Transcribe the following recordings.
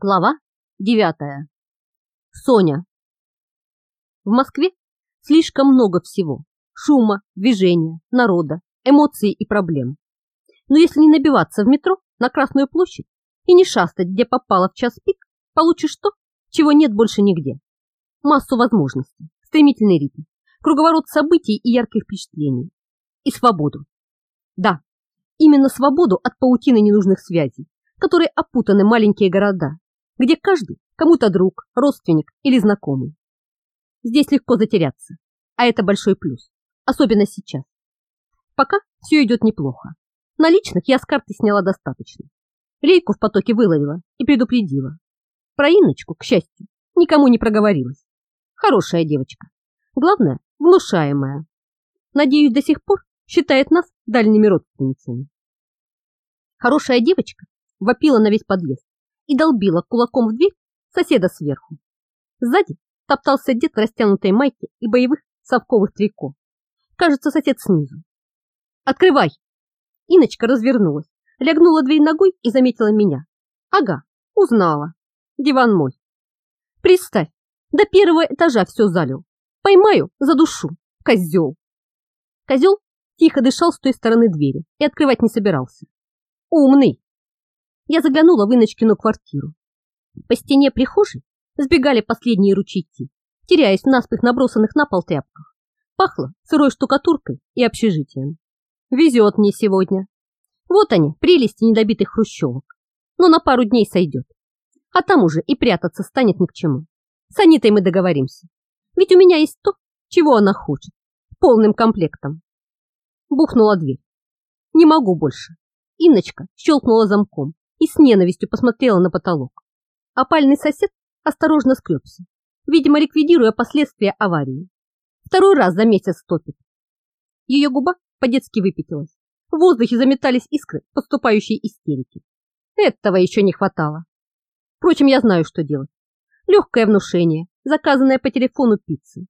Глава девятая. Соня. В Москве слишком много всего. Шума, движения, народа, эмоций и проблем. Но если не набиваться в метро на Красную площадь и не шастать, где попало в час пик, получишь то, чего нет больше нигде. Массу возможностей, стремительный ритм, круговорот событий и ярких впечатлений. И свободу. Да, именно свободу от паутины ненужных связей, которые опутаны маленькие города, где каждый кому-то друг, родственник или знакомый. Здесь легко затеряться, а это большой плюс, особенно сейчас. Пока все идет неплохо. Наличных я с карты сняла достаточно. Лейку в потоке выловила и предупредила. Про Инночку, к счастью, никому не проговорилась. Хорошая девочка. Главное, внушаемая. Надеюсь, до сих пор считает нас дальними родственницами. Хорошая девочка вопила на весь подъезд и долбила кулаком в дверь соседа сверху. Сзади топтался дед в растянутой майке и боевых совковых трико. Кажется, сосед снизу. «Открывай!» Иночка развернулась, лягнула дверь ногой и заметила меня. «Ага, узнала. Диван мой. Представь, до первого этажа все залил. Поймаю за душу, козел!» Козел тихо дышал с той стороны двери и открывать не собирался. «Умный!» Я заглянула в Иночкину квартиру. По стене прихожей сбегали последние ручейки, теряясь в наспех набросанных на пол тряпках. Пахло сырой штукатуркой и общежитием. Везет мне сегодня. Вот они, прелести недобитых хрущевок. Но на пару дней сойдет. А там уже и прятаться станет ни к чему. С Анитой мы договоримся. Ведь у меня есть то, чего она хочет. Полным комплектом. Бухнула дверь. Не могу больше. Инночка щелкнула замком и с ненавистью посмотрела на потолок. Опальный сосед осторожно скребся, видимо, ликвидируя последствия аварии. Второй раз за месяц топит. Ее губа по-детски выпятилась. В воздухе заметались искры поступающей истерики. Этого еще не хватало. Впрочем, я знаю, что делать. Легкое внушение, заказанное по телефону пиццы.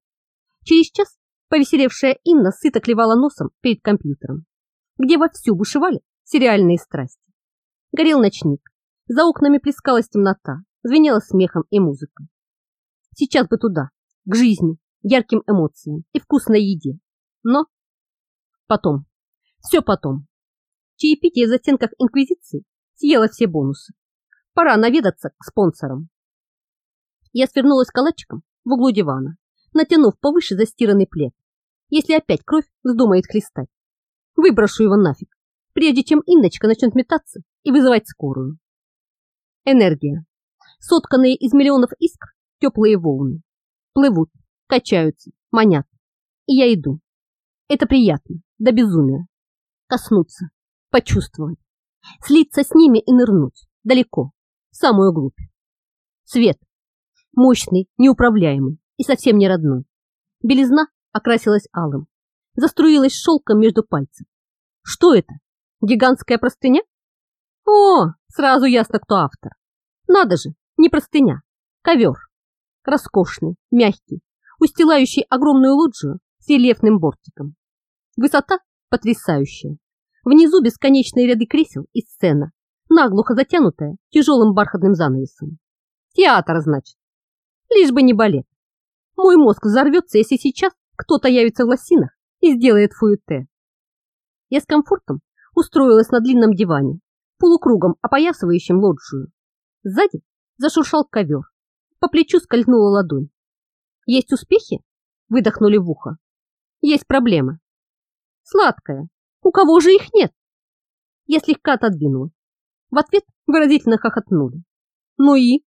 Через час повеселевшая Инна сыто клевала носом перед компьютером, где вовсю бушевали сериальные страсти. Горел ночник. За окнами плескалась темнота, звенела смехом и музыкой. Сейчас бы туда, к жизни, ярким эмоциям и вкусной еде. Но потом, все потом. Чаепитие в застенках Инквизиции съело все бонусы. Пора наведаться к спонсорам. Я свернулась калачиком в углу дивана, натянув повыше застиранный плед. Если опять кровь вздумает хлестать, выброшу его нафиг, прежде чем Инночка начнет метаться и вызывать скорую. Энергия. Сотканные из миллионов искр теплые волны. Плывут, качаются, манят. И я иду. Это приятно, до безумия. Коснуться, почувствовать. Слиться с ними и нырнуть. Далеко, в самую глубь. Свет. Мощный, неуправляемый и совсем не родной. Белизна окрасилась алым. Заструилась шелком между пальцев. Что это? Гигантская простыня? О, сразу ясно, кто автор. Надо же, не простыня, ковер. Роскошный, мягкий, устилающий огромную лоджию с рельефным бортиком. Высота потрясающая. Внизу бесконечные ряды кресел и сцена, наглухо затянутая тяжелым бархатным занавесом. Театр, значит. Лишь бы не балет. Мой мозг взорвется, если сейчас кто-то явится в лосинах и сделает фуэте. Я с комфортом устроилась на длинном диване, полукругом опоясывающим лоджию. Сзади зашуршал ковер. По плечу скользнула ладонь. «Есть успехи?» – выдохнули в ухо. «Есть проблемы». «Сладкая. У кого же их нет?» Я слегка отодвинула. В ответ выразительно хохотнули. «Ну и?»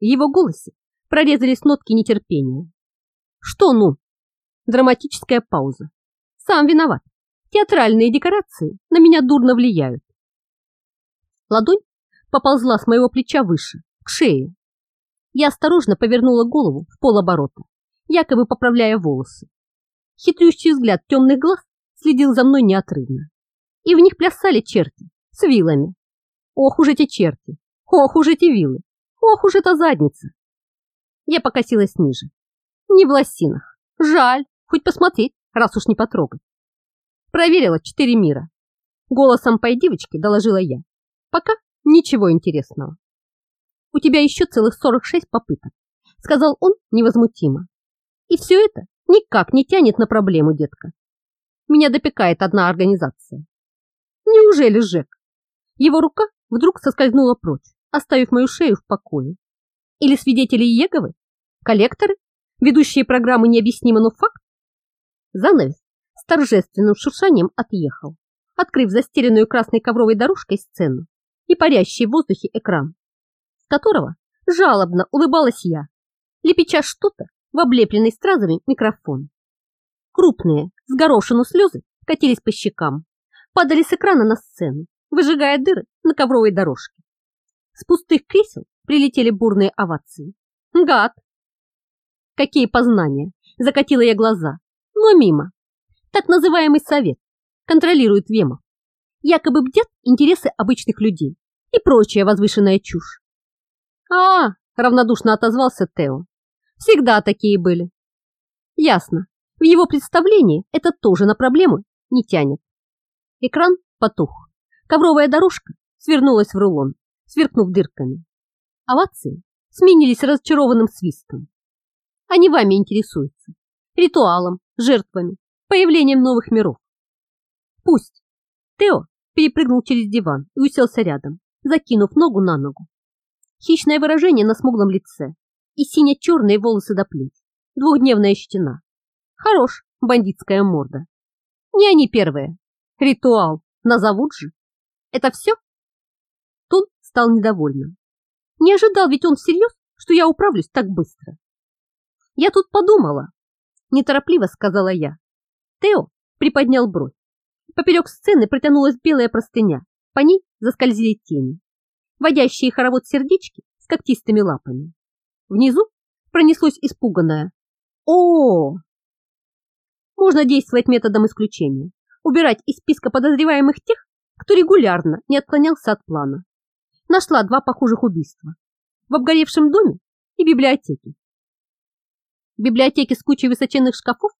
В его голосе прорезались нотки нетерпения. «Что ну?» Драматическая пауза. «Сам виноват. Театральные декорации на меня дурно влияют. Ладонь поползла с моего плеча выше, к шее. Я осторожно повернула голову в полоборота, якобы поправляя волосы. Хитрющий взгляд темных глаз следил за мной неотрывно. И в них плясали черти с вилами. Ох уж эти черти! Ох уж эти вилы! Ох уж эта задница! Я покосилась ниже. Не в лосинах. Жаль, хоть посмотреть, раз уж не потрогать. Проверила четыре мира. Голосом пой девочки доложила я. Пока ничего интересного. У тебя еще целых 46 попыток, сказал он невозмутимо. И все это никак не тянет на проблему, детка. Меня допекает одна организация. Неужели Жек? Его рука вдруг соскользнула прочь, оставив мою шею в покое. Или свидетели Еговы? Коллекторы? Ведущие программы необъяснимо, но факт? Занавес с торжественным шуршанием отъехал, открыв застеленную красной ковровой дорожкой сцену и парящий в воздухе экран, с которого жалобно улыбалась я, лепеча что-то в облепленный стразами микрофон. Крупные, с горошину слезы катились по щекам, падали с экрана на сцену, выжигая дыры на ковровой дорожке. С пустых кресел прилетели бурные овации. Гад! Какие познания! Закатила я глаза, но мимо. Так называемый совет контролирует Вемов. Якобы бдят интересы обычных людей и прочая возвышенная чушь. А, равнодушно отозвался Тео. Всегда такие были. Ясно. В его представлении это тоже на проблему не тянет. Экран потух. Ковровая дорожка свернулась в рулон, сверкнув дырками. Овации сменились разочарованным свистом. Они вами интересуются. Ритуалом, жертвами, появлением новых миров. Пусть. Тео перепрыгнул через диван и уселся рядом, закинув ногу на ногу. Хищное выражение на смуглом лице и сине-черные волосы до плеч, двухдневная щетина. Хорош бандитская морда. Не они первые. Ритуал назовут же. Это все? Тон стал недовольным. Не ожидал ведь он всерьез, что я управлюсь так быстро. Я тут подумала, неторопливо сказала я. Тео приподнял бровь. Поперек сцены протянулась белая простыня, по ней заскользили тени, водящие хоровод сердечки с когтистыми лапами. Внизу пронеслось испуганное о, -о, Можно действовать методом исключения, убирать из списка подозреваемых тех, кто регулярно не отклонялся от плана. Нашла два похожих убийства в обгоревшем доме и библиотеке. Библиотеке с кучей высоченных шкафов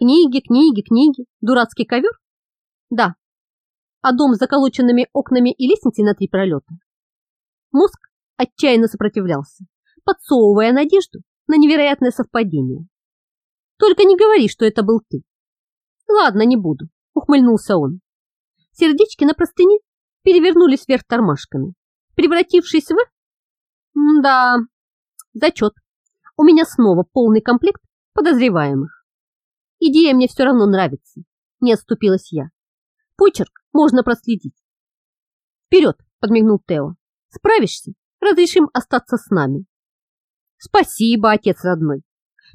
Книги, книги, книги, дурацкий ковер? Да. А дом с заколоченными окнами и лестницей на три пролета? Мозг отчаянно сопротивлялся, подсовывая надежду на невероятное совпадение. Только не говори, что это был ты. Ладно, не буду, ухмыльнулся он. Сердечки на простыне перевернулись вверх тормашками, превратившись в... Да, зачет. У меня снова полный комплект подозреваемых. Идея мне все равно нравится, не отступилась я. Почерк можно проследить. Вперед, подмигнул Тео. Справишься? Разрешим остаться с нами. Спасибо, отец родной.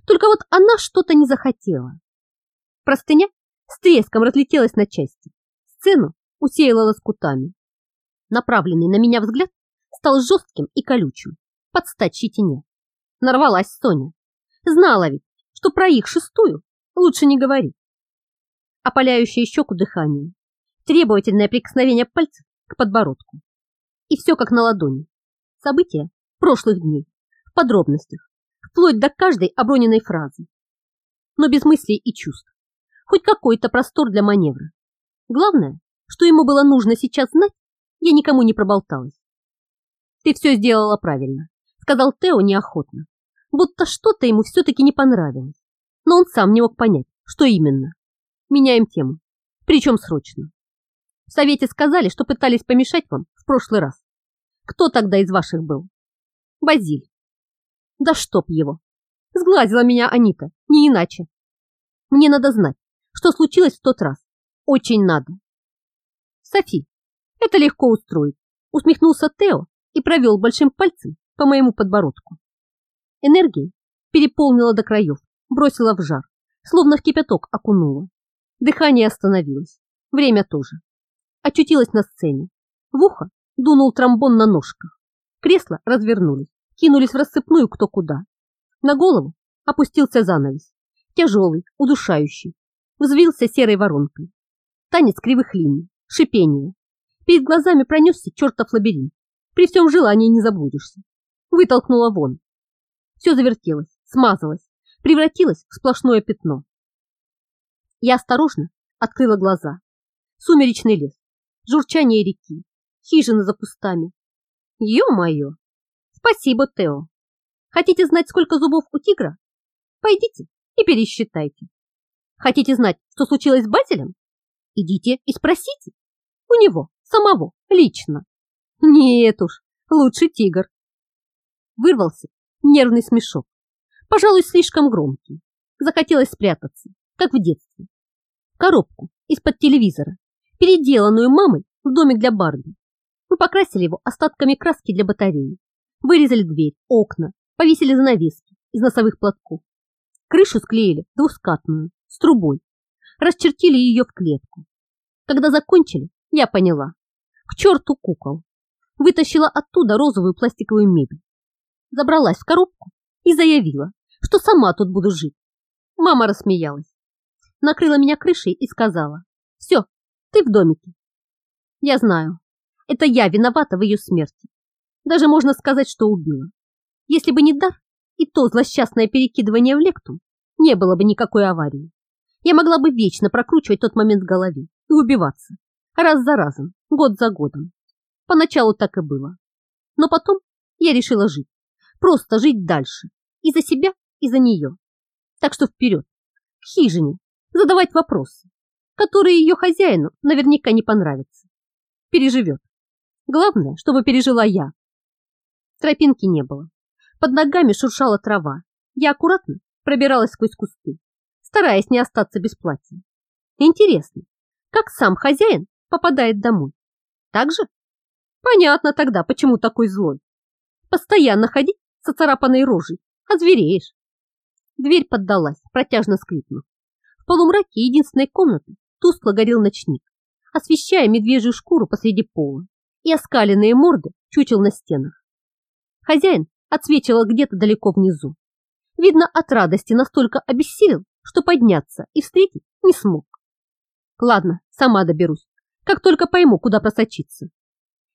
Только вот она что-то не захотела. Простыня с треском разлетелась на части. Сцену усеяла лоскутами. Направленный на меня взгляд стал жестким и колючим, под стать щетине. Нарвалась Соня. Знала ведь, что про их шестую лучше не говори. Опаляющее щеку дыхание, требовательное прикосновение пальцев к подбородку. И все как на ладони. События прошлых дней, в подробностях, вплоть до каждой оброненной фразы. Но без мыслей и чувств. Хоть какой-то простор для маневра. Главное, что ему было нужно сейчас знать, я никому не проболталась. Ты все сделала правильно, сказал Тео неохотно, будто что-то ему все-таки не понравилось но он сам не мог понять, что именно. Меняем тему, причем срочно. В совете сказали, что пытались помешать вам в прошлый раз. Кто тогда из ваших был? Базиль. Да чтоб его. Сглазила меня Анита, не иначе. Мне надо знать, что случилось в тот раз. Очень надо. Софи, это легко устроить. Усмехнулся Тео и провел большим пальцем по моему подбородку. Энергия переполнила до краев бросила в жар, словно в кипяток окунула. Дыхание остановилось, время тоже. Очутилась на сцене. В ухо дунул тромбон на ножках. Кресла развернулись, кинулись в рассыпную кто куда. На голову опустился занавес, тяжелый, удушающий. Взвился серой воронкой. Танец кривых линий, шипение. Перед глазами пронесся чертов лабиринт. При всем желании не заблудишься. Вытолкнула вон. Все завертелось, смазалось, превратилась в сплошное пятно. Я осторожно открыла глаза. Сумеречный лес, журчание реки, хижины за кустами. Ё-моё! Спасибо, Тео. Хотите знать, сколько зубов у тигра? Пойдите и пересчитайте. Хотите знать, что случилось с Базелем? Идите и спросите. У него, самого, лично. Нет уж, лучше тигр. Вырвался нервный смешок. Пожалуй, слишком громкий. Захотелось спрятаться, как в детстве. Коробку из-под телевизора, переделанную мамой в домик для Барби. Мы покрасили его остатками краски для батареи. Вырезали дверь, окна, повесили занавески из носовых платков. Крышу склеили двускатную, с трубой. Расчертили ее в клетку. Когда закончили, я поняла. К черту кукол. Вытащила оттуда розовую пластиковую мебель. Забралась в коробку и заявила, что сама тут буду жить. Мама рассмеялась. Накрыла меня крышей и сказала, все, ты в домике. Я знаю, это я виновата в ее смерти. Даже можно сказать, что убила. Если бы не дар и то злосчастное перекидывание в лектум, не было бы никакой аварии. Я могла бы вечно прокручивать тот момент в голове и убиваться. Раз за разом, год за годом. Поначалу так и было. Но потом я решила жить. Просто жить дальше. И за себя, и за нее. Так что вперед, к хижине, задавать вопросы, которые ее хозяину наверняка не понравятся. Переживет. Главное, чтобы пережила я. Тропинки не было. Под ногами шуршала трава. Я аккуратно пробиралась сквозь кусты, стараясь не остаться без платья. Интересно, как сам хозяин попадает домой? Так же? Понятно тогда, почему такой злой. Постоянно ходить с оцарапанной рожей, озвереешь. Дверь поддалась, протяжно скрипнув. В полумраке единственной комнаты тускло горел ночник, освещая медвежью шкуру посреди пола и оскаленные морды чучел на стенах. Хозяин отсвечивал где-то далеко внизу. Видно, от радости настолько обессилел, что подняться и встретить не смог. Ладно, сама доберусь, как только пойму, куда просочиться.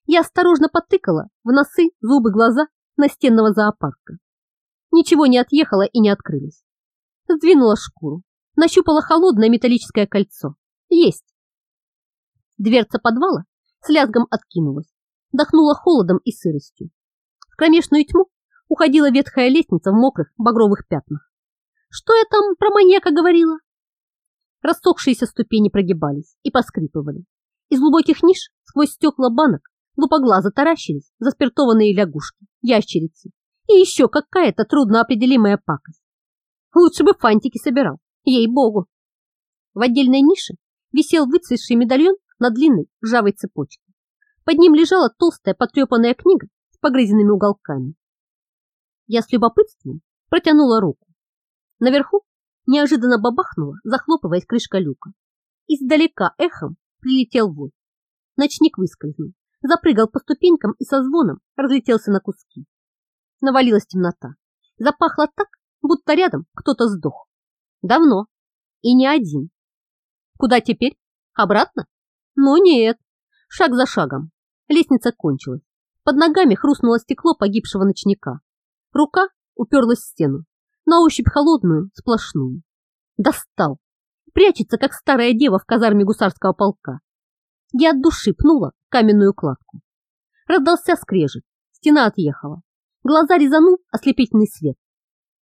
Я осторожно потыкала в носы, зубы, глаза настенного зоопарка. Ничего не отъехало и не открылось. Сдвинула шкуру, нащупала холодное металлическое кольцо. Есть. Дверца подвала с лязгом откинулась, дохнула холодом и сыростью. В кромешную тьму уходила ветхая лестница в мокрых багровых пятнах. Что я там про маньяка говорила? Рассохшиеся ступени прогибались и поскрипывали. Из глубоких ниш сквозь стекла банок лупоглаза таращились заспиртованные лягушки, ящерицы и еще какая-то трудноопределимая пакость. Лучше бы фантики собирал, ей-богу. В отдельной нише висел выцветший медальон на длинной ржавой цепочке. Под ним лежала толстая потрепанная книга с погрызенными уголками. Я с любопытством протянула руку. Наверху неожиданно бабахнула, захлопываясь крышка люка. Издалека эхом прилетел вой. Ночник выскользнул, запрыгал по ступенькам и со звоном разлетелся на куски. Навалилась темнота. Запахло так, будто рядом кто-то сдох. Давно. И не один. Куда теперь? Обратно? Ну нет. Шаг за шагом. Лестница кончилась. Под ногами хрустнуло стекло погибшего ночника. Рука уперлась в стену. На ощупь холодную, сплошную. Достал. Прячется, как старая дева в казарме гусарского полка. Я от души пнула каменную кладку. Раздался скрежет. Стена отъехала. Глаза резанул ослепительный свет.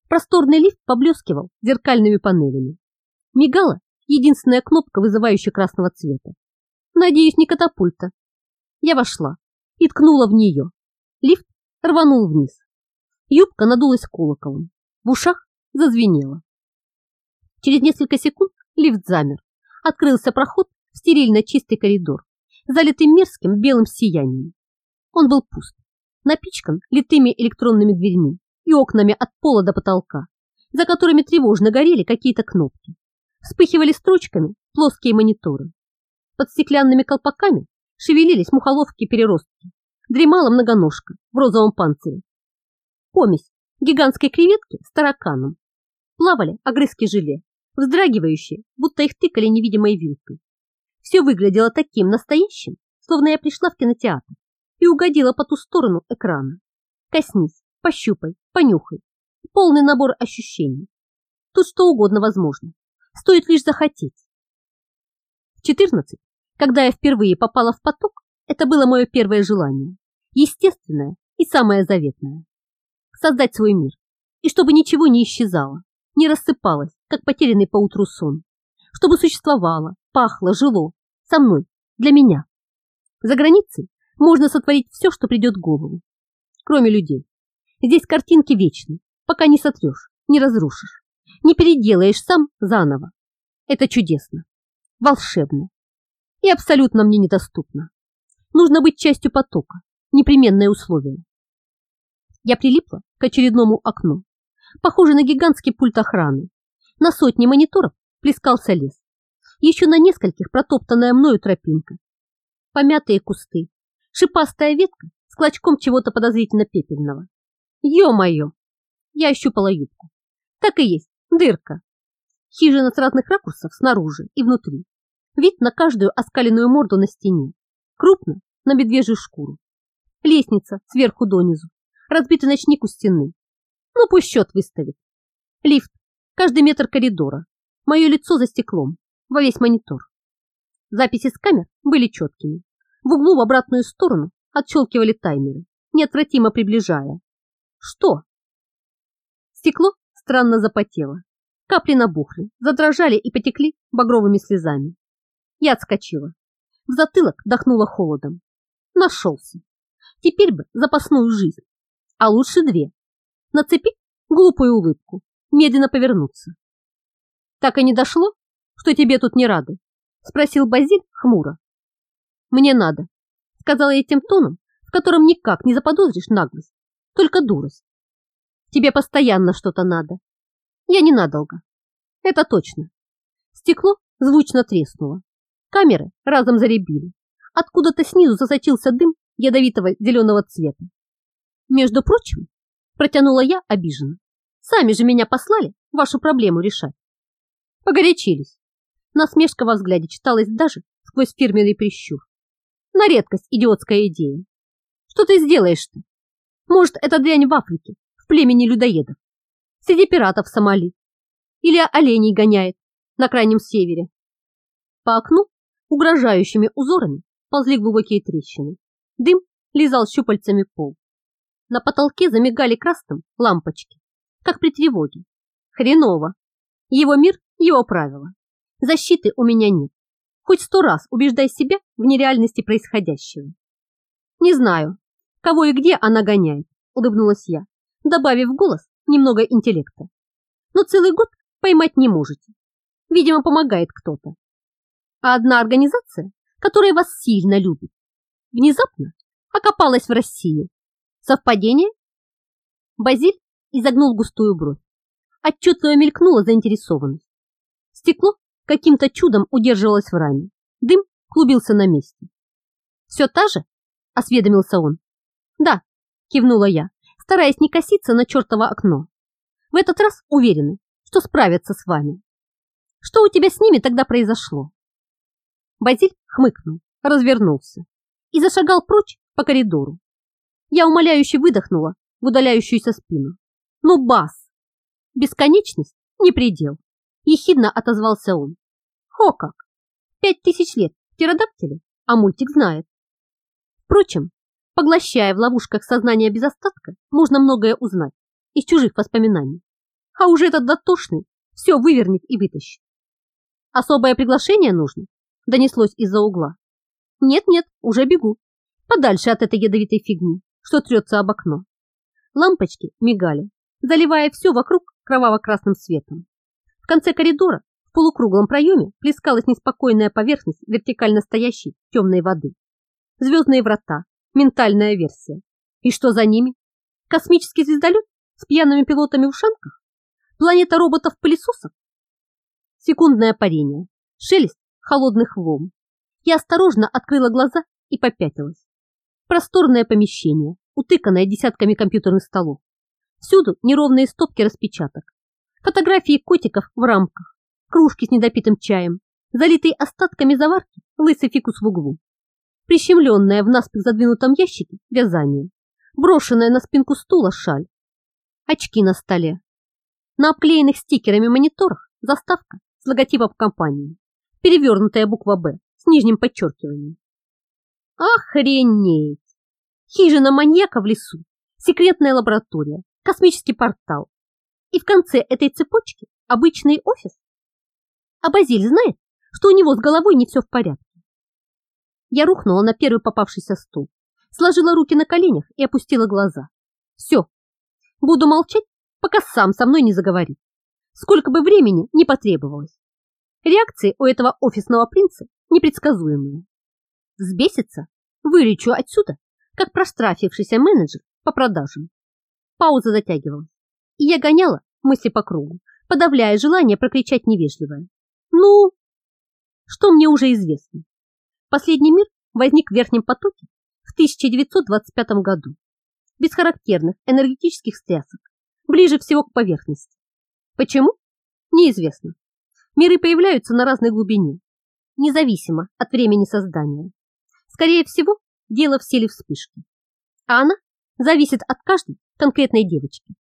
Просторный лифт поблескивал зеркальными панелями. Мигала единственная кнопка, вызывающая красного цвета. Надеюсь, не катапульта. Я вошла и ткнула в нее. Лифт рванул вниз. Юбка надулась колоколом. В ушах зазвенело. Через несколько секунд лифт замер. Открылся проход в стерильно чистый коридор, залитый мерзким белым сиянием. Он был пуст, напичкан литыми электронными дверьми и окнами от пола до потолка, за которыми тревожно горели какие-то кнопки. Вспыхивали строчками плоские мониторы. Под стеклянными колпаками шевелились мухоловки-переростки. Дремала многоножка в розовом панцире. Помесь гигантской креветки с тараканом. Плавали огрызки желе, вздрагивающие, будто их тыкали невидимой вилкой. Все выглядело таким настоящим, словно я пришла в кинотеатр и угодила по ту сторону экрана. Коснись, пощупай, понюхай. Полный набор ощущений. Тут что угодно возможно. Стоит лишь захотеть. В 14, когда я впервые попала в поток, это было мое первое желание. Естественное и самое заветное. создать свой мир, и чтобы ничего не исчезало, не рассыпалось, как потерянный поутру сон, чтобы существовало, пахло, жило, со мной, для меня. За границей можно сотворить все, что придет в голову, кроме людей. Здесь картинки вечны, пока не сотрешь, не разрушишь, не переделаешь сам заново. Это чудесно, волшебно и абсолютно мне недоступно. Нужно быть частью потока, непременное условие. Я прилипла к очередному окну, похоже на гигантский пульт охраны. На сотни мониторов плескался лес. Еще на нескольких протоптанная мною тропинка. Помятые кусты, шипастая ветка с клочком чего-то подозрительно пепельного. Ё-моё! Я ощупала юбку. Так и есть, дырка. Хижина с разных ракурсов снаружи и внутри. Вид на каждую оскаленную морду на стене. Крупно на медвежью шкуру. Лестница сверху донизу. Разбитый ночник у стены. Ну пусть счет выставит. Лифт. Каждый метр коридора. Мое лицо за стеклом. Во весь монитор. Записи с камер были четкими. В углу в обратную сторону отщелкивали таймеры, неотвратимо приближая. Что? Стекло странно запотело. Капли набухли, задрожали и потекли багровыми слезами. Я отскочила. В затылок дохнуло холодом. Нашелся. Теперь бы запасную жизнь, а лучше две. Нацепить глупую улыбку, медленно повернуться. Так и не дошло, что тебе тут не рады? Спросил Базиль хмуро. Мне надо, сказала я тем тоном, в котором никак не заподозришь наглость, только дурость. Тебе постоянно что-то надо. Я ненадолго. Это точно. Стекло звучно треснуло. Камеры разом заребили. Откуда-то снизу засочился дым ядовитого зеленого цвета. Между прочим, протянула я обиженно. Сами же меня послали вашу проблему решать. Погорячились. Насмешка во взгляде читалась даже сквозь фирменный прищур. На редкость идиотская идея. Что ты сделаешь-то? Может, это дрянь в Африке, в племени людоедов, среди пиратов Сомали. Или оленей гоняет на крайнем севере. По окну угрожающими узорами ползли глубокие трещины. Дым лизал щупальцами пол. На потолке замигали красным лампочки, как при тревоге. Хреново. Его мир, его правила. Защиты у меня нет. Хоть сто раз убеждай себя в нереальности происходящего. Не знаю, кого и где она гоняет, улыбнулась я, добавив в голос немного интеллекта. Но целый год поймать не можете. Видимо, помогает кто-то. А одна организация, которая вас сильно любит, внезапно окопалась в России. Совпадение? Базиль изогнул густую бровь. Отчетливо мелькнула заинтересованность. Стекло каким-то чудом удерживалось в раме. Дым клубился на месте. «Все та же?» – осведомился он. «Да», – кивнула я, стараясь не коситься на чертово окно. «В этот раз уверены, что справятся с вами. Что у тебя с ними тогда произошло?» Базиль хмыкнул, развернулся и зашагал прочь по коридору. Я умоляюще выдохнула в удаляющуюся спину. «Ну, Бас!» «Бесконечность не предел!» Ехидно отозвался он. «Хо как! Пять тысяч лет птеродактиле, а мультик знает!» Впрочем, поглощая в ловушках сознания без остатка, можно многое узнать из чужих воспоминаний. А уже этот дотошный все вывернет и вытащит. Особое приглашение нужно, донеслось из-за угла. Нет-нет, уже бегу. Подальше от этой ядовитой фигни, что трется об окно. Лампочки мигали, заливая все вокруг кроваво-красным светом. В конце коридора в полукруглом проеме плескалась неспокойная поверхность вертикально стоящей темной воды. Звездные врата, ментальная версия. И что за ними? Космический звездолет с пьяными пилотами в ушанках? Планета роботов-пылесосов? Секундное парение, шелест холодных волн. Я осторожно открыла глаза и попятилась. Просторное помещение, утыканное десятками компьютерных столов. Всюду неровные стопки распечаток. Фотографии котиков в рамках, кружки с недопитым чаем, залитые остатками заварки лысый фикус в углу. Прищемленная в наспех задвинутом ящике вязание, брошенная на спинку стула шаль. Очки на столе. На обклеенных стикерами мониторах заставка с логотипом компании перевернутая буква «Б» с нижним подчеркиванием. Охренеть! Хижина маньяка в лесу, секретная лаборатория, космический портал. И в конце этой цепочки обычный офис. А Базиль знает, что у него с головой не все в порядке. Я рухнула на первый попавшийся стул, сложила руки на коленях и опустила глаза. Все, буду молчать, пока сам со мной не заговорит. Сколько бы времени не потребовалось. Реакции у этого офисного принца непредсказуемые. Взбесится, вылечу отсюда, как проштрафившийся менеджер по продажам. Пауза затягивалась, и я гоняла мысли по кругу, подавляя желание прокричать невежливое. Ну, что мне уже известно. Последний мир возник в верхнем потоке в 1925 году, без характерных энергетических стрясок, ближе всего к поверхности. Почему? Неизвестно. Миры появляются на разной глубине, независимо от времени создания. Скорее всего, дело в силе вспышки. А она зависит от каждой конкретной девочки.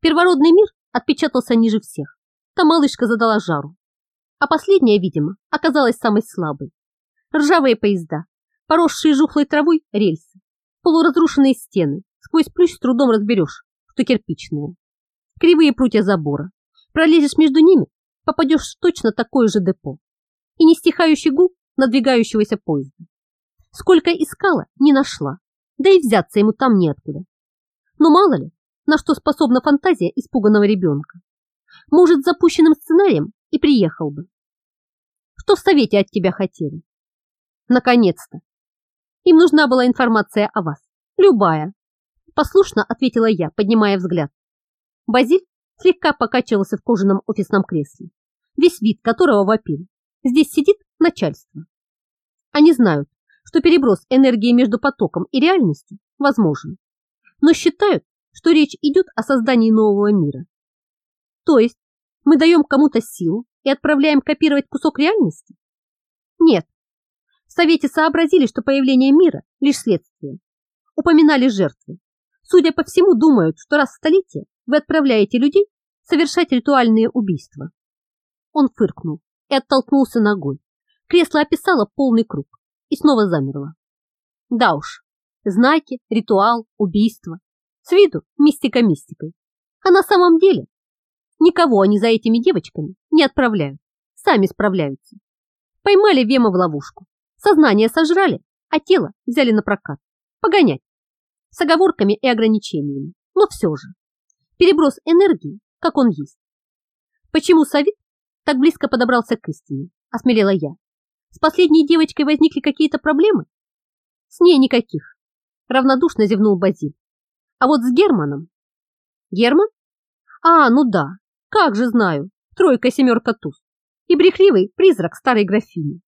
Первородный мир отпечатался ниже всех. Та малышка задала жару. А последняя, видимо, оказалась самой слабой. Ржавые поезда, поросшие жухлой травой рельсы, полуразрушенные стены, сквозь плющ с трудом разберешь, что кирпичные. Кривые прутья забора. Пролезешь между ними, попадешь в точно такое же депо. И не стихающий гул надвигающегося поезда. Сколько искала, не нашла, да и взяться ему там неоткуда. Но мало ли, на что способна фантазия испуганного ребенка. Может, запущенным сценарием и приехал бы. Что в совете от тебя хотели? Наконец-то. Им нужна была информация о вас. Любая. Послушно ответила я, поднимая взгляд. Базиль слегка покачивался в кожаном офисном кресле, весь вид которого вопил. Здесь сидит начальство. Они знают, что переброс энергии между потоком и реальностью возможен, но считают, что речь идет о создании нового мира. То есть мы даем кому-то силу и отправляем копировать кусок реальности? Нет. В Совете сообразили, что появление мира – лишь следствие. Упоминали жертвы. Судя по всему, думают, что раз в столетие вы отправляете людей совершать ритуальные убийства. Он фыркнул и оттолкнулся ногой. Кресло описало полный круг и снова замерло. Да уж, знаки, ритуал, убийство. С виду мистика мистикой. А на самом деле никого они за этими девочками не отправляют. Сами справляются. Поймали Вема в ловушку. Сознание сожрали, а тело взяли на прокат. Погонять. С оговорками и ограничениями. Но все же. Переброс энергии, как он есть. Почему Савит так близко подобрался к истине? Осмелела я. С последней девочкой возникли какие-то проблемы? С ней никаких. Равнодушно зевнул Базиль. А вот с Германом... Герман? А, ну да, как же знаю. Тройка-семерка туз. И брехливый призрак старой графини.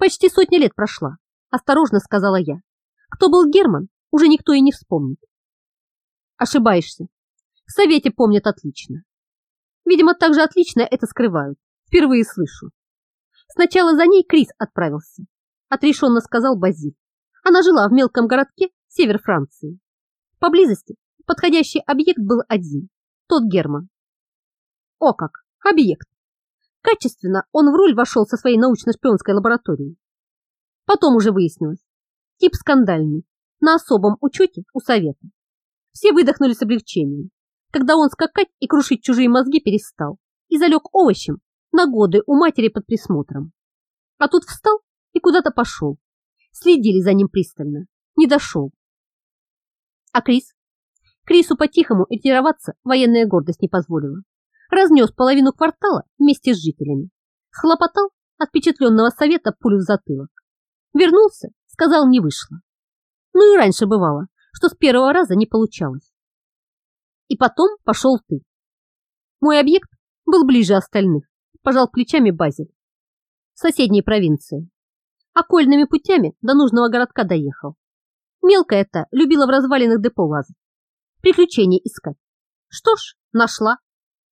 Почти сотня лет прошла, осторожно сказала я. Кто был Герман, уже никто и не вспомнит. Ошибаешься. В совете помнят отлично. Видимо, так же отлично это скрывают. Впервые слышу. Сначала за ней Крис отправился, отрешенно сказал Базиль. Она жила в мелком городке север Франции. Поблизости подходящий объект был один, тот Герман. О как, объект. Качественно он в роль вошел со своей научно-шпионской лабораторией. Потом уже выяснилось, тип скандальный, на особом учете у совета. Все выдохнули с облегчением, когда он скакать и крушить чужие мозги перестал и залег овощем на годы у матери под присмотром. А тут встал и куда-то пошел. Следили за ним пристально, не дошел. А Крис? Крису по-тихому ретироваться военная гордость не позволила. Разнес половину квартала вместе с жителями. Схлопотал от впечатленного совета пулю в затылок. Вернулся, сказал, не вышло. Ну и раньше бывало, что с первого раза не получалось. И потом пошел ты. Мой объект был ближе остальных, пожал плечами Базель. Соседней провинции. Окольными путями до нужного городка доехал. Мелкая-то любила в развалинах депо лазать. Приключений искать. Что ж, нашла.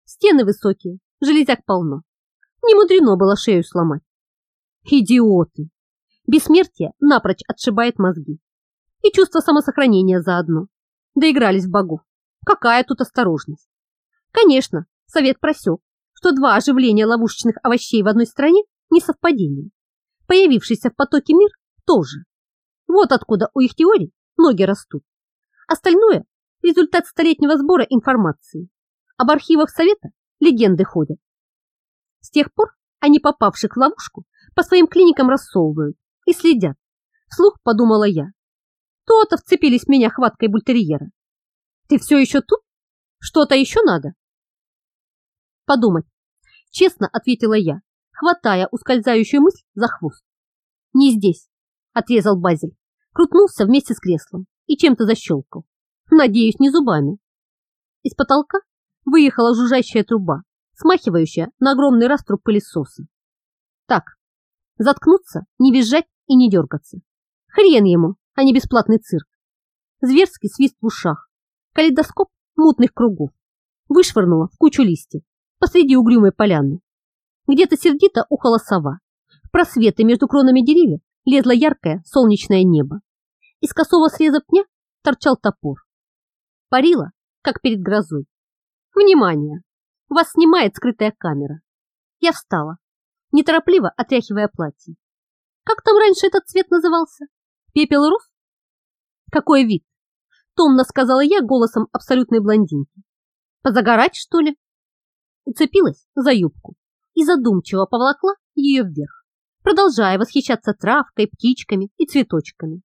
Стены высокие, железяк полно. Не мудрено было шею сломать. Идиоты! Бессмертие напрочь отшибает мозги. И чувство самосохранения заодно. Доигрались в богов. Какая тут осторожность? Конечно, совет просек, что два оживления ловушечных овощей в одной стране не совпадение. Появившийся в потоке мир тоже. Вот откуда у их теорий ноги растут. Остальное результат столетнего сбора информации. Об архивах Совета легенды ходят. С тех пор они, попавших в ловушку, по своим клиникам рассовывают и следят. Вслух подумала я. То-то вцепились в меня хваткой бультерьера. Ты все еще тут? Что-то еще надо? Подумать. Честно ответила я, хватая ускользающую мысль за хвост. Не здесь, отрезал Базель, крутнулся вместе с креслом и чем-то защелкал. Надеюсь, не зубами. Из потолка выехала жужжащая труба, смахивающая на огромный раструб пылесоса. Так, заткнуться, не визжать и не дергаться. Хрен ему, а не бесплатный цирк. Зверский свист в ушах, калейдоскоп мутных кругов. Вышвырнула в кучу листьев посреди угрюмой поляны. Где-то сердито ухала сова. В просветы между кронами деревьев лезло яркое солнечное небо. Из косого среза пня торчал топор. Парила, как перед грозой. Внимание! Вас снимает скрытая камера. Я встала, неторопливо отряхивая платье. Как там раньше этот цвет назывался? Пепел рус? Какой вид? Томно сказала я голосом абсолютной блондинки. Позагорать, что ли? Уцепилась за юбку и задумчиво поволокла ее вверх, продолжая восхищаться травкой, птичками и цветочками.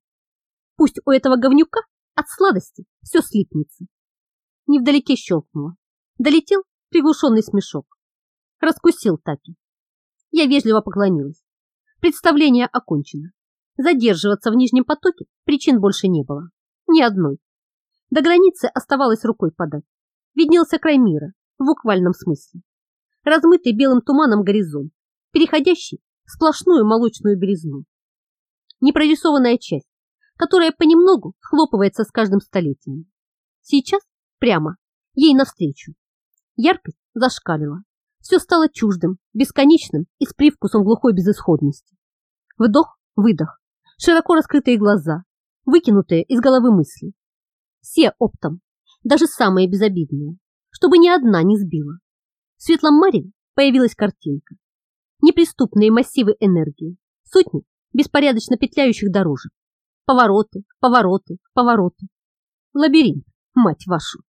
Пусть у этого говнюка от сладости все слипнется. Невдалеке щелкнуло. Долетел приглушенный смешок. Раскусил Таки. Я вежливо поклонилась. Представление окончено. Задерживаться в Нижнем потоке причин больше не было. Ни одной. До границы оставалось рукой подать. Виднелся край мира, в буквальном смысле. Размытый белым туманом горизонт, переходящий в сплошную молочную белизну. Непрорисованная часть, которая понемногу хлопывается с каждым столетием. Сейчас прямо, ей навстречу. Яркость зашкалила. Все стало чуждым, бесконечным и с привкусом глухой безысходности. Вдох, выдох, широко раскрытые глаза, выкинутые из головы мысли. Все оптом, даже самые безобидные, чтобы ни одна не сбила. В светлом маре появилась картинка. Неприступные массивы энергии, сотни беспорядочно петляющих дорожек. Повороты, повороты, повороты. Лабиринт, мать вашу.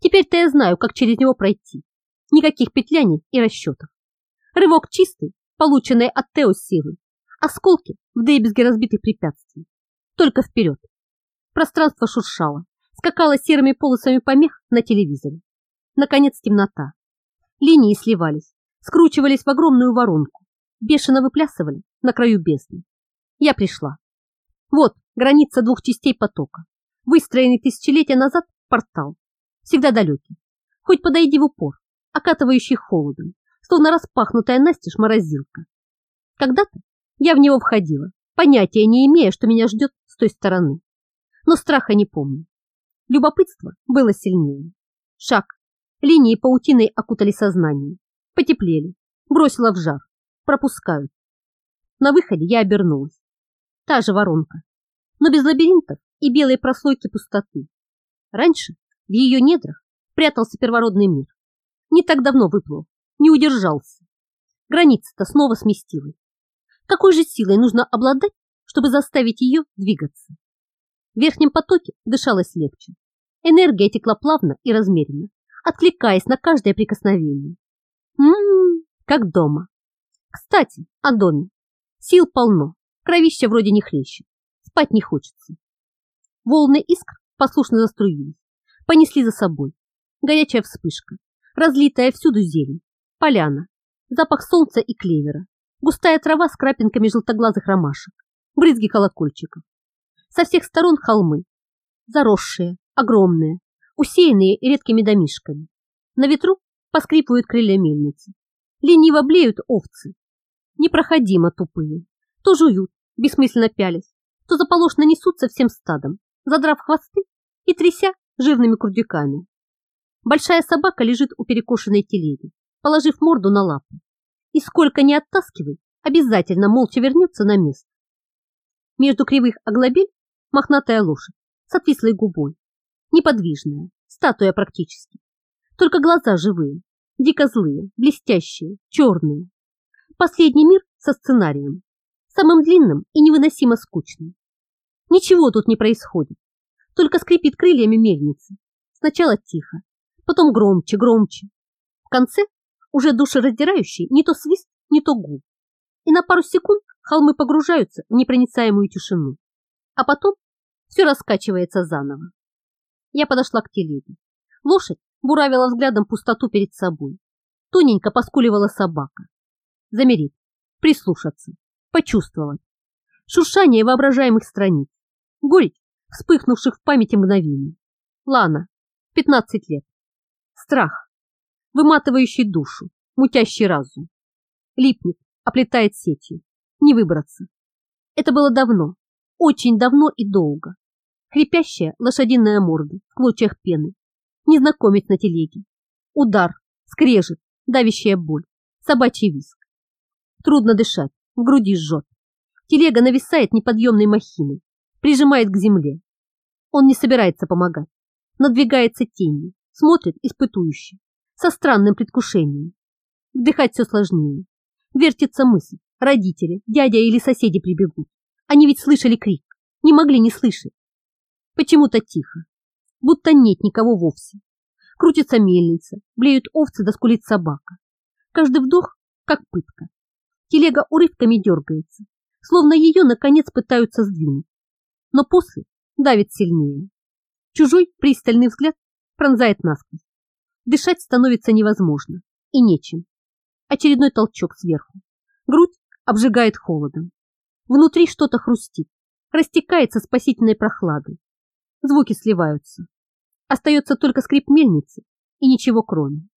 Теперь-то я знаю, как через него пройти. Никаких петляний и расчетов. Рывок чистый, полученный от Тео силы. Осколки в дребезге разбитых препятствий. Только вперед. Пространство шуршало, скакало серыми полосами помех на телевизоре. Наконец темнота. Линии сливались, скручивались в огромную воронку, бешено выплясывали на краю бездны. Я пришла. Вот граница двух частей потока, выстроенный тысячелетия назад портал, всегда далекий. Хоть подойди в упор, окатывающий холодом, словно распахнутая настежь морозилка. Когда-то я в него входила, понятия не имея, что меня ждет с той стороны. Но страха не помню. Любопытство было сильнее. Шаг. Линии паутиной окутали сознание. Потеплели. Бросила в жар. Пропускают. На выходе я обернулась. Та же воронка. Но без лабиринтов и белой прослойки пустоты. Раньше в ее недрах прятался первородный мир. Не так давно выплыл, не удержался. Граница-то снова сместилась. Какой же силой нужно обладать, чтобы заставить ее двигаться? В верхнем потоке дышалось легче. Энергия текла плавно и размеренно, откликаясь на каждое прикосновение. Ммм, как дома. Кстати, о доме. Сил полно, кровища вроде не хлещет, спать не хочется. Волны искр послушно заструились понесли за собой. Горячая вспышка, разлитая всюду зелень, поляна, запах солнца и клевера, густая трава с крапинками желтоглазых ромашек, брызги колокольчиков. Со всех сторон холмы, заросшие, огромные, усеянные редкими домишками. На ветру поскрипывают крылья мельницы. Лениво блеют овцы. Непроходимо тупые. То жуют, бессмысленно пялись, то заполошно несутся всем стадом, задрав хвосты и тряся жирными курдюками. Большая собака лежит у перекошенной телеги, положив морду на лапу. И сколько ни оттаскивай, обязательно молча вернется на место. Между кривых оглобель мохнатая лошадь с отвислой губой, неподвижная, статуя практически. Только глаза живые, дико злые, блестящие, черные. Последний мир со сценарием, самым длинным и невыносимо скучным. Ничего тут не происходит, только скрипит крыльями мельницы, Сначала тихо, потом громче, громче. В конце уже душераздирающий не то свист, не то гул. И на пару секунд холмы погружаются в непроницаемую тишину. А потом все раскачивается заново. Я подошла к телеге. Лошадь буравила взглядом пустоту перед собой. Тоненько поскуливала собака. Замереть, прислушаться, почувствовать. Шуршание воображаемых страниц. Горечь, вспыхнувших в памяти мгновений. Лана, 15 лет. Страх, выматывающий душу, мутящий разум. Липнет, оплетает сетью. Не выбраться. Это было давно, очень давно и долго. Хрипящая лошадиная морда в клочьях пены. Незнакомец на телеге. Удар, скрежет, давящая боль, собачий виск. Трудно дышать, в груди жжет. Телега нависает неподъемной махиной, прижимает к земле. Он не собирается помогать. Надвигается тенью, смотрит испытующе, со странным предвкушением. Вдыхать все сложнее. Вертится мысль. Родители, дядя или соседи прибегут. Они ведь слышали крик. Не могли не слышать. Почему-то тихо. Будто нет никого вовсе. Крутится мельница, блеют овцы да скулит собака. Каждый вдох, как пытка. Телега урывками дергается, словно ее, наконец, пытаются сдвинуть. Но после давит сильнее. Чужой пристальный взгляд пронзает насквозь. Дышать становится невозможно и нечем. Очередной толчок сверху. Грудь обжигает холодом. Внутри что-то хрустит, растекается спасительной прохладой. Звуки сливаются. Остается только скрип мельницы и ничего кроме.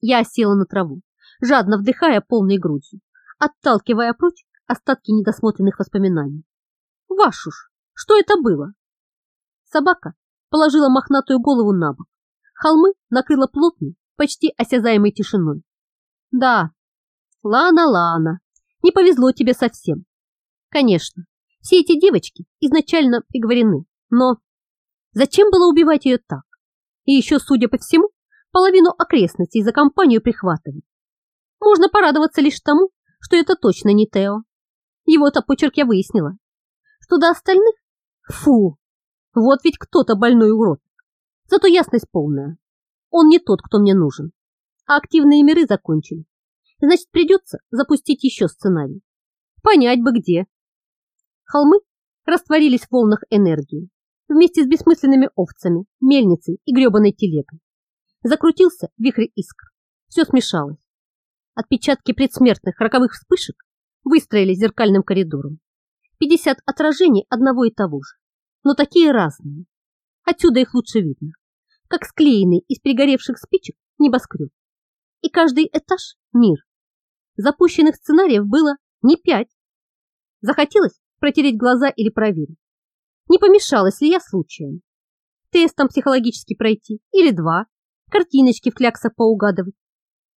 Я села на траву, жадно вдыхая полной грудью, отталкивая прочь остатки недосмотренных воспоминаний. Вашу ж, что это было? Собака положила мохнатую голову на бок. Холмы накрыла плотной, почти осязаемой тишиной. Да, Лана, Лана, не повезло тебе совсем. Конечно, все эти девочки изначально приговорены, но зачем было убивать ее так? И еще, судя по всему, половину окрестностей за компанию прихватывать. Можно порадоваться лишь тому, что это точно не Тео. Его-то почерк я выяснила. Что до остальных? Фу! Вот ведь кто-то больной урод. Зато ясность полная. Он не тот, кто мне нужен. А активные миры закончились. Значит, придется запустить еще сценарий. Понять бы где. Холмы растворились в волнах энергии вместе с бессмысленными овцами, мельницей и гребаной телегой. Закрутился вихрь искр. Все смешалось. Отпечатки предсмертных роковых вспышек выстроились зеркальным коридором. 50 отражений одного и того же, но такие разные. Отсюда их лучше видно, как склеенный из пригоревших спичек небоскреб. И каждый этаж – мир, Запущенных сценариев было не пять. Захотелось протереть глаза или проверить, не помешалась ли я случаем. Тест там психологически пройти или два, картиночки в кляксах поугадывать.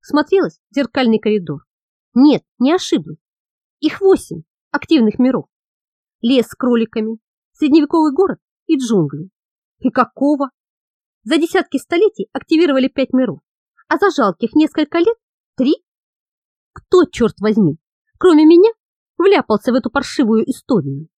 Смотрелась в зеркальный коридор. Нет, не ошиблась. Их восемь активных миров. Лес с кроликами, средневековый город и джунгли. И какого? За десятки столетий активировали пять миров, а за жалких несколько лет три кто, черт возьми, кроме меня, вляпался в эту паршивую историю?